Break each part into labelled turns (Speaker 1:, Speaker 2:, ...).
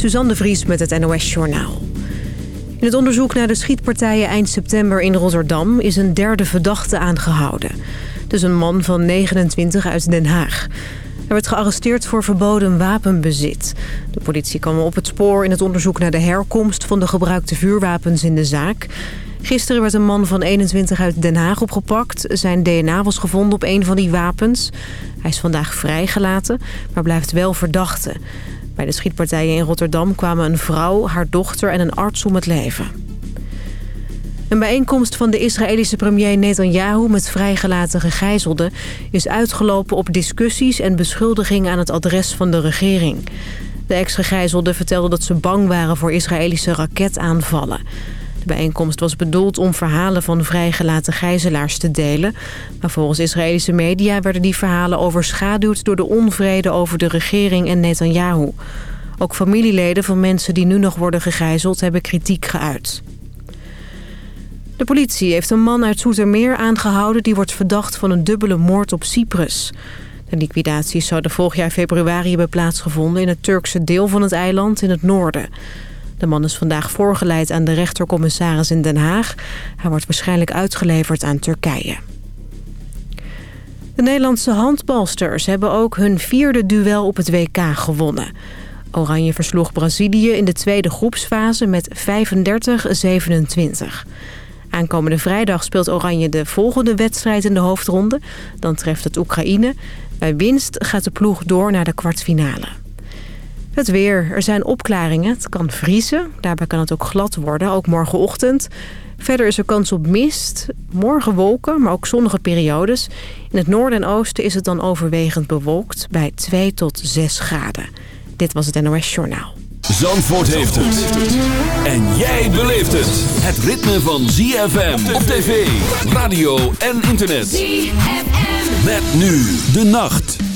Speaker 1: Suzanne de Vries met het NOS Journaal. In het onderzoek naar de schietpartijen eind september in Rotterdam... is een derde verdachte aangehouden. Is een man van 29 uit Den Haag. Hij werd gearresteerd voor verboden wapenbezit. De politie kwam op het spoor in het onderzoek naar de herkomst... van de gebruikte vuurwapens in de zaak. Gisteren werd een man van 21 uit Den Haag opgepakt. Zijn DNA was gevonden op een van die wapens. Hij is vandaag vrijgelaten, maar blijft wel verdachte. Bij de schietpartijen in Rotterdam kwamen een vrouw, haar dochter en een arts om het leven. Een bijeenkomst van de Israëlische premier Netanyahu met vrijgelaten gegijzelden... is uitgelopen op discussies en beschuldigingen aan het adres van de regering. De ex-gegijzelden vertelden dat ze bang waren voor Israëlische raketaanvallen. De bijeenkomst was bedoeld om verhalen van vrijgelaten gijzelaars te delen. Maar volgens Israëlische media werden die verhalen overschaduwd... door de onvrede over de regering en Netanyahu. Ook familieleden van mensen die nu nog worden gegijzeld hebben kritiek geuit. De politie heeft een man uit Zoetermeer aangehouden... die wordt verdacht van een dubbele moord op Cyprus. De liquidaties zouden vorig jaar februari hebben plaatsgevonden... in het Turkse deel van het eiland in het noorden. De man is vandaag voorgeleid aan de rechtercommissaris in Den Haag. Hij wordt waarschijnlijk uitgeleverd aan Turkije. De Nederlandse handbalsters hebben ook hun vierde duel op het WK gewonnen. Oranje versloeg Brazilië in de tweede groepsfase met 35-27. Aankomende vrijdag speelt Oranje de volgende wedstrijd in de hoofdronde. Dan treft het Oekraïne. Bij winst gaat de ploeg door naar de kwartfinale. Het weer. Er zijn opklaringen. Het kan vriezen. Daarbij kan het ook glad worden, ook morgenochtend. Verder is er kans op mist. Morgen wolken, maar ook zonnige periodes. In het noorden en oosten is het dan overwegend bewolkt bij 2 tot 6 graden. Dit was het NOS Journaal.
Speaker 2: Zandvoort heeft het. En jij beleeft het. Het ritme van ZFM op tv, radio en internet. ZFM. Met nu de nacht.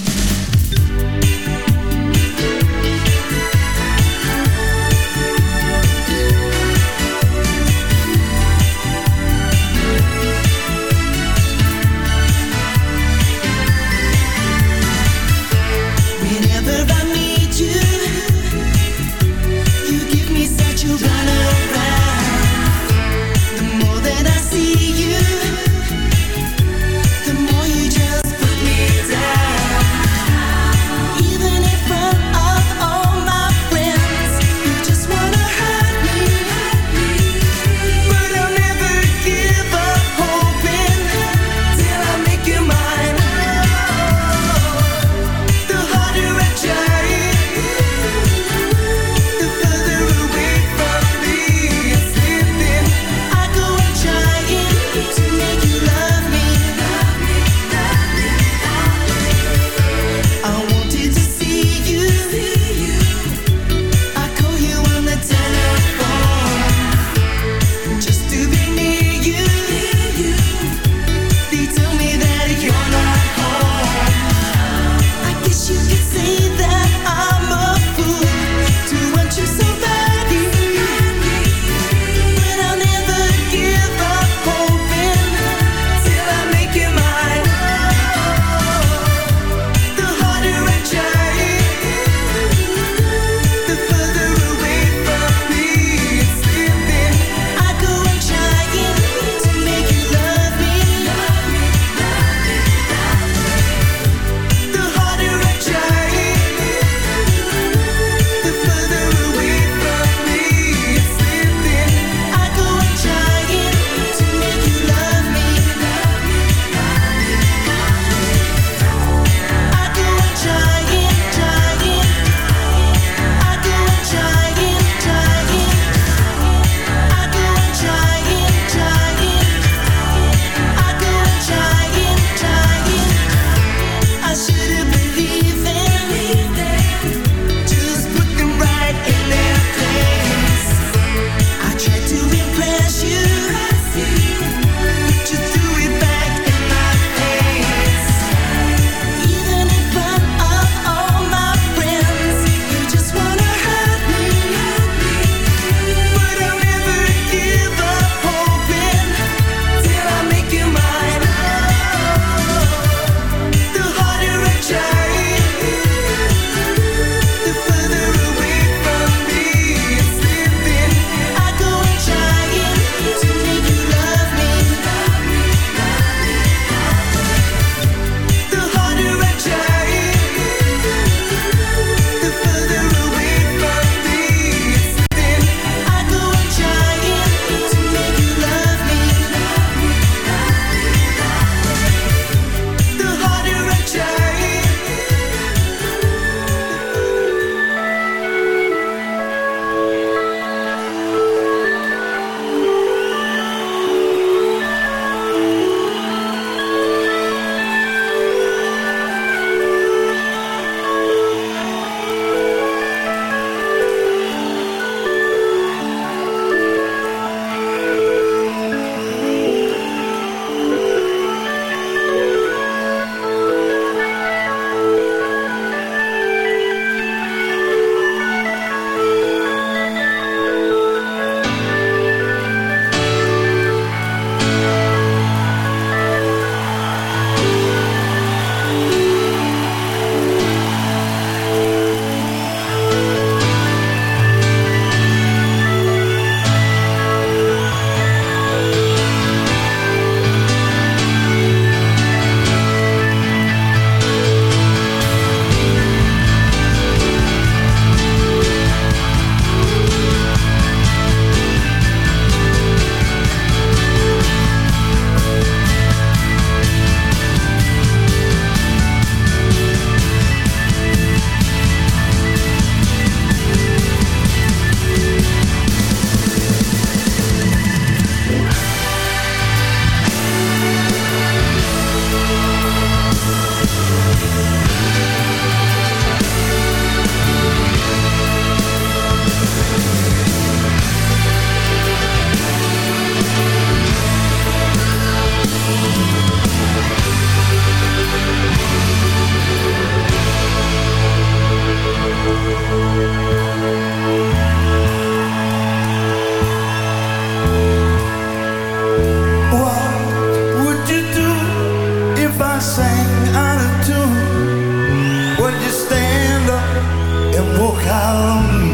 Speaker 3: how long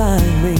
Speaker 4: beside me.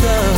Speaker 5: sun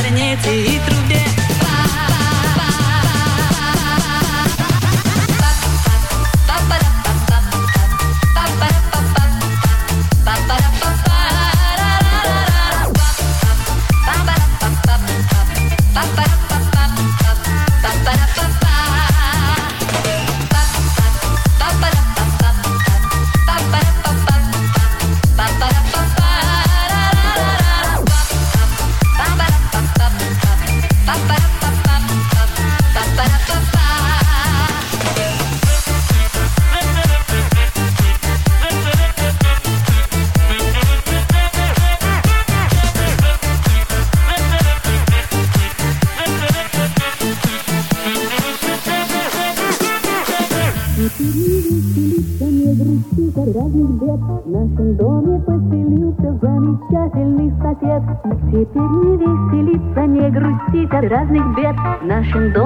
Speaker 4: Кларнете и трубе
Speaker 6: Generation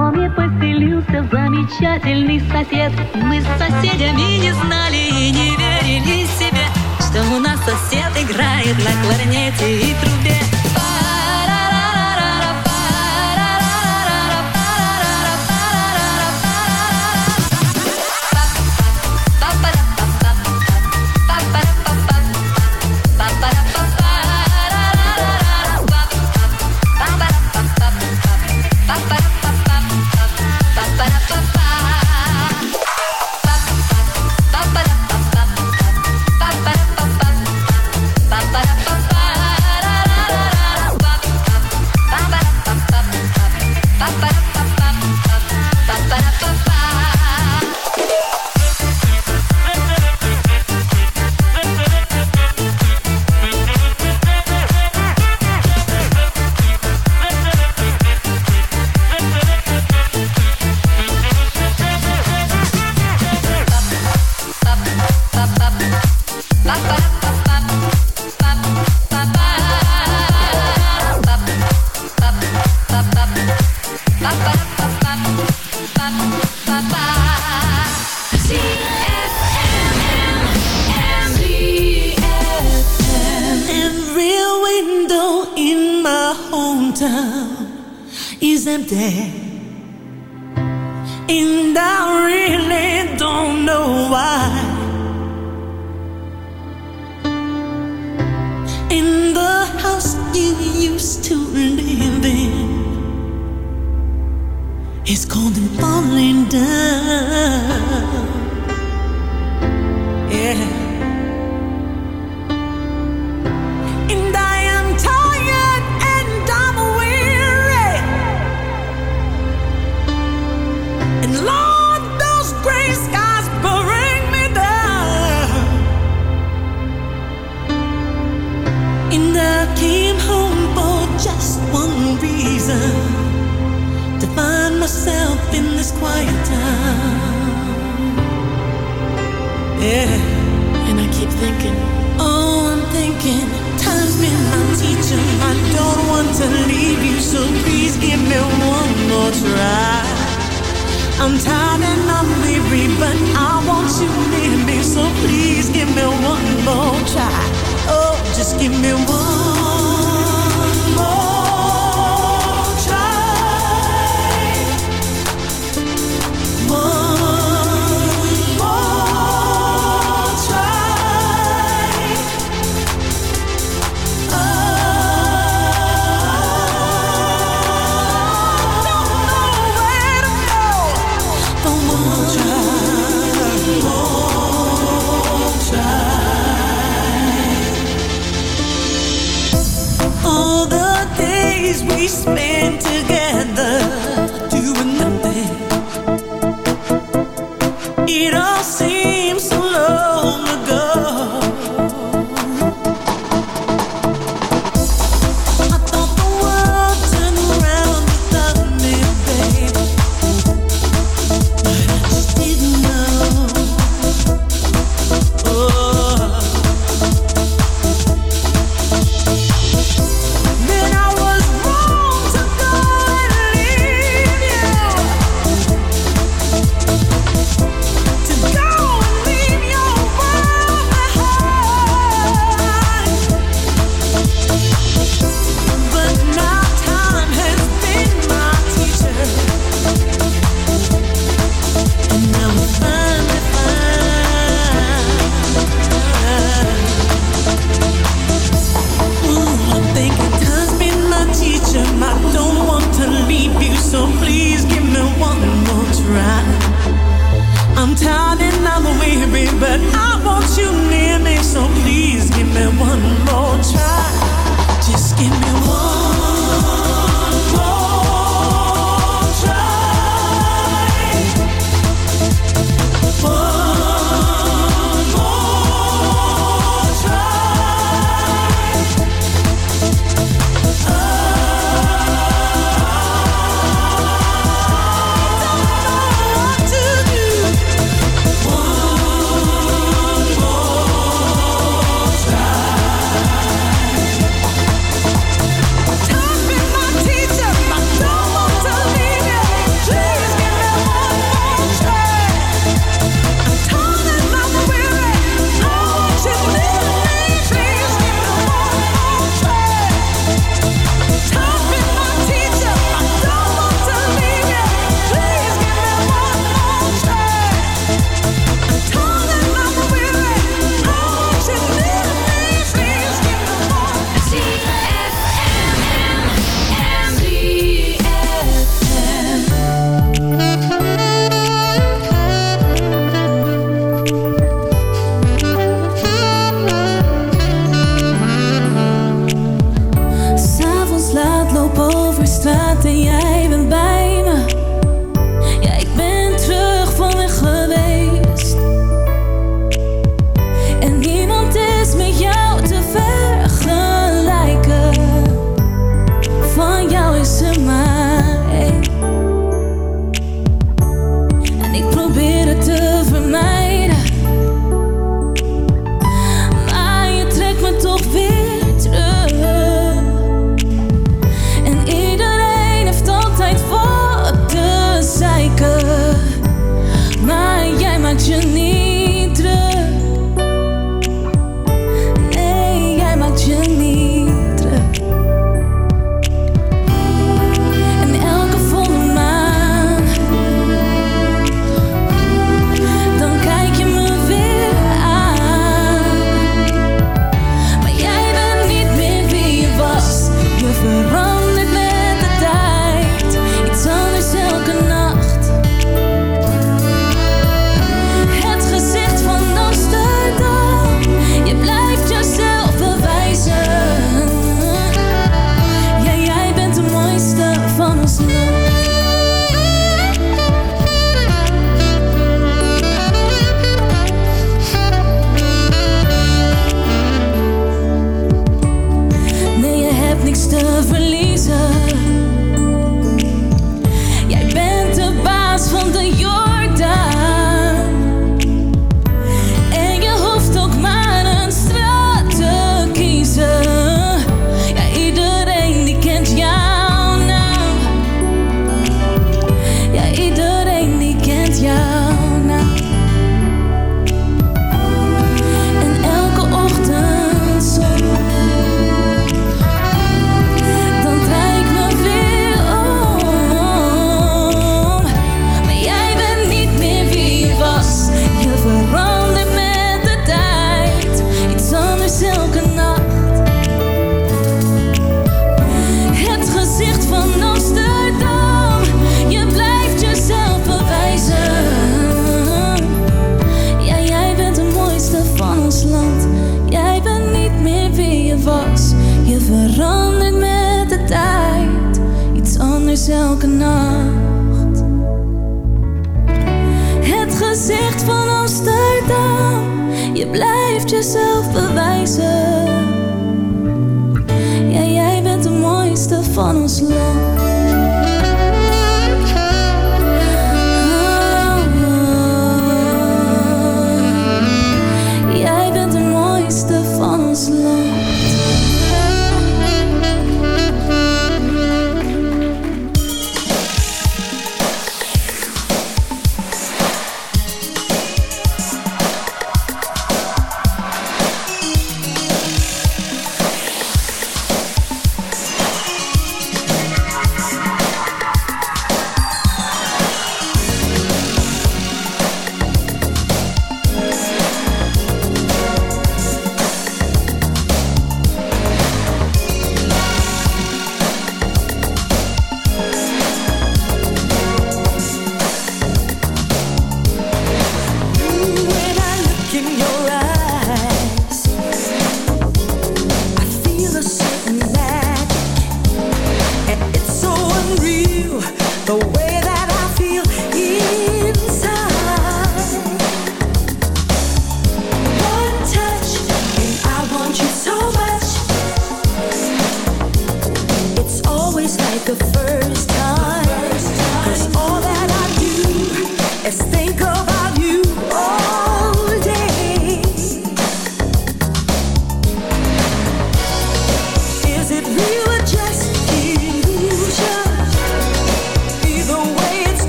Speaker 6: blijft
Speaker 7: a bewijzen.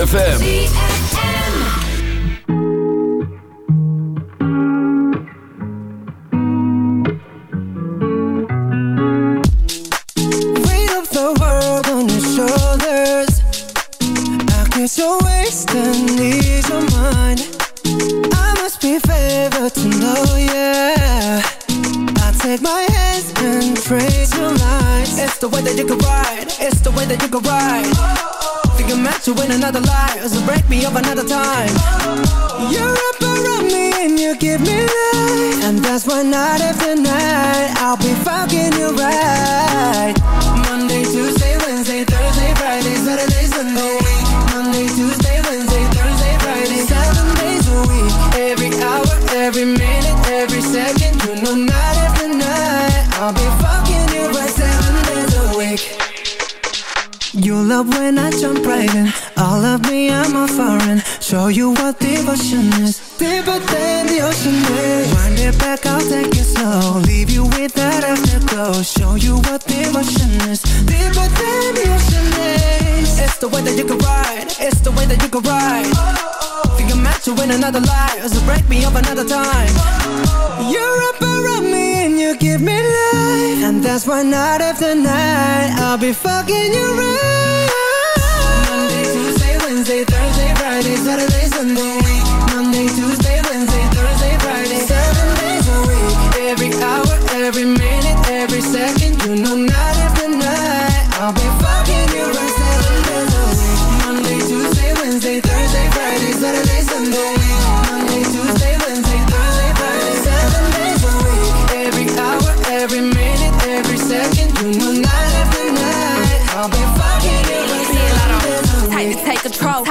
Speaker 2: ZFM.
Speaker 8: That's why night after night I'll be fucking you right. Monday, Tuesday, Wednesday, Thursday, Friday, Saturday, Sunday. Monday, Tuesday, Wednesday, Thursday, Friday, seven days a week. Every hour, every minute, every second, you know night after night I'll be fucking you right seven days a week. You love when I jump right in All of me, I'm a foreign Show you what devotion is Deeper than back, I'll take it slow. Leave you with that afterglow. Show you what devotion is. Deeper than the ocean is. It's the way that you can ride. It's the way that you can ride. Oh, Think I'm meant to win another life. So break me up another time. Oh, You're up around me and you give me life. And that's why night after night I'll be fucking you right Monday, Tuesday, Wednesday, Thursday, Friday, Saturday, Sunday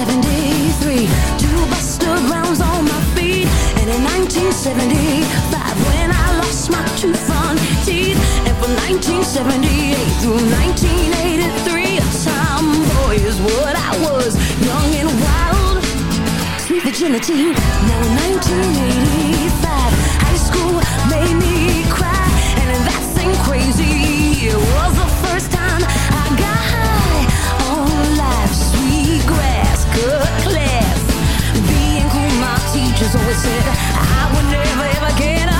Speaker 7: 1973, two Buster Browns on my feet. And in 1975, when I lost my two front teeth. And from 1978 through 1983, a tomboy is what I was. Young and wild, sweet virginity. Now in 1985, high school made me cry. And that seemed crazy. It was said I would never ever get ahead.